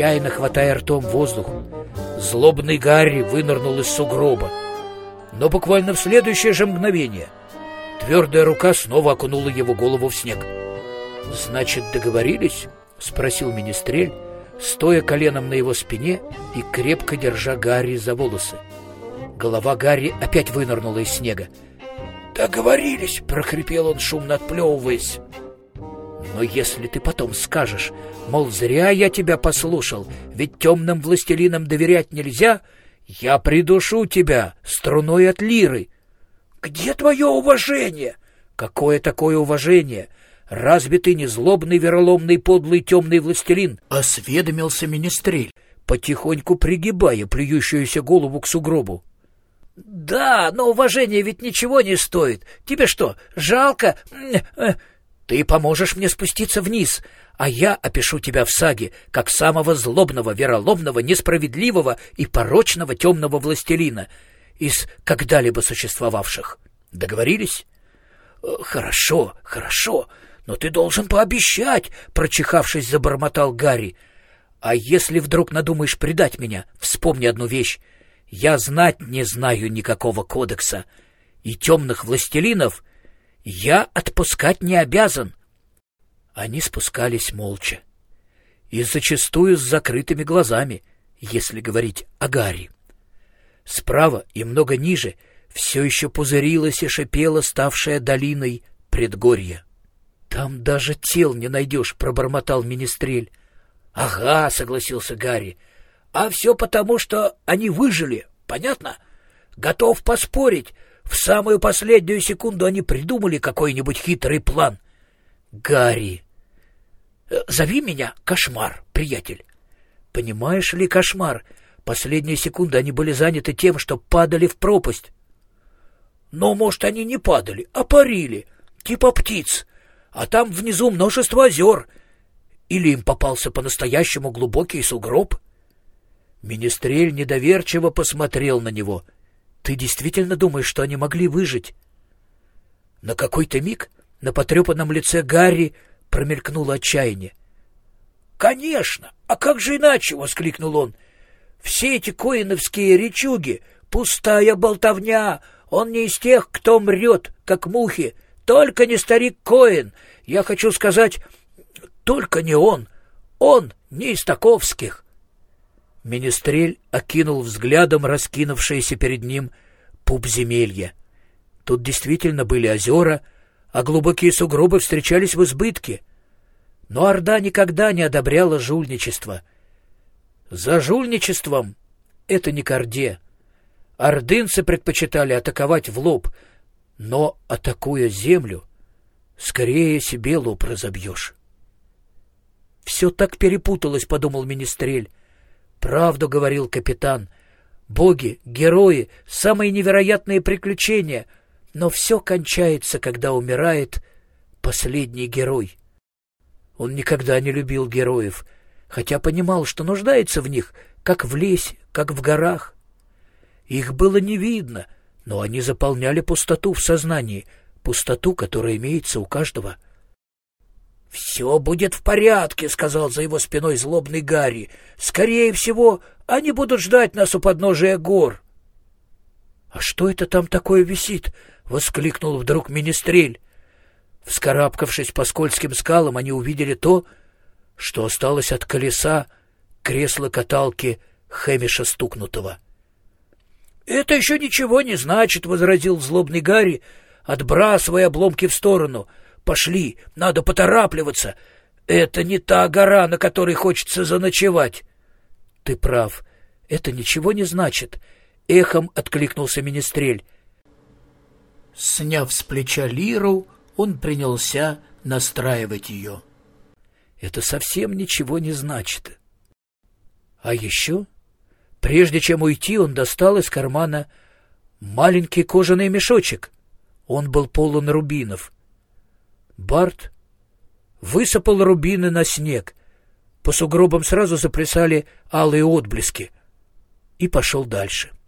отчаянно хватая ртом воздух. Злобный Гарри вынырнул из сугроба. Но буквально в следующее же мгновение твердая рука снова окунула его голову в снег. «Значит, договорились?» — спросил Министрель, стоя коленом на его спине и крепко держа Гарри за волосы. Голова Гарри опять вынырнула из снега. «Договорились!» — прохрипел он, шумно отплевываясь. «Но если ты потом скажешь, мол, зря я тебя послушал, ведь темным властелинам доверять нельзя, я придушу тебя струной от лиры». «Где твое уважение?» «Какое такое уважение?» «Разве ты не злобный, вероломный, подлый, темный властелин?» — осведомился министрель, потихоньку пригибая плюющуюся голову к сугробу. «Да, но уважение ведь ничего не стоит. Тебе что, жалко? Ты поможешь мне спуститься вниз, а я опишу тебя в саге как самого злобного, вероломного, несправедливого и порочного темного властелина из когда-либо существовавших. Договорились?» «Э, «Хорошо, хорошо, но ты должен пообещать», — прочихавшись, забормотал Гарри. «А если вдруг надумаешь предать меня, вспомни одну вещь. Я знать не знаю никакого кодекса, и темных властелинов я отпускать не обязан. Они спускались молча, и зачастую с закрытыми глазами, если говорить о Гарри. Справа и много ниже все еще пузырилась и шипела ставшая долиной предгорья. — Там даже тел не найдешь, — пробормотал Министрель. — Ага, — согласился Гарри, — а все потому, что они выжили, понятно? Готов поспорить, в самую последнюю секунду они придумали какой-нибудь хитрый план. Гарри, э, зови меня Кошмар, приятель. Понимаешь ли, Кошмар, последние секунды они были заняты тем, что падали в пропасть. Но, может, они не падали, а парили, типа птиц, а там внизу множество озер. Или им попался по-настоящему глубокий сугроб — Министрель недоверчиво посмотрел на него. «Ты действительно думаешь, что они могли выжить?» На какой-то миг на потрепанном лице Гарри промелькнуло отчаяние. «Конечно! А как же иначе?» — воскликнул он. «Все эти коиновские речуги — пустая болтовня. Он не из тех, кто мрет, как мухи. Только не старик Коин. Я хочу сказать, только не он. Он не из таковских». Министрель окинул взглядом раскинувшееся перед ним пупземелье. Тут действительно были озера, а глубокие сугробы встречались в избытке. Но Орда никогда не одобряла жульничество. За жульничеством это не к Орде. Ордынцы предпочитали атаковать в лоб, но, атакуя землю, скорее себе лоб разобьешь. «Все так перепуталось», — подумал Министрель. Правду говорил капитан. Боги, герои, самые невероятные приключения. Но все кончается, когда умирает последний герой. Он никогда не любил героев, хотя понимал, что нуждается в них, как в лесе, как в горах. Их было не видно, но они заполняли пустоту в сознании, пустоту, которая имеется у каждого — «Все будет в порядке», — сказал за его спиной злобный Гарри. «Скорее всего, они будут ждать нас у подножия гор». «А что это там такое висит?» — воскликнул вдруг Министрель. Вскарабкавшись по скользким скалам, они увидели то, что осталось от колеса кресла-каталки Хэмиша Стукнутого. «Это еще ничего не значит», — возразил злобный Гарри, отбрасывая обломки в сторону — Пошли, надо поторапливаться. Это не та гора, на которой хочется заночевать. Ты прав, это ничего не значит. Эхом откликнулся Министрель. Сняв с плеча лиру, он принялся настраивать ее. Это совсем ничего не значит. А еще, прежде чем уйти, он достал из кармана маленький кожаный мешочек. Он был полон рубинов — Барт высыпал рубины на снег. По сугробам сразу заплясали алые отблески и пошел дальше. —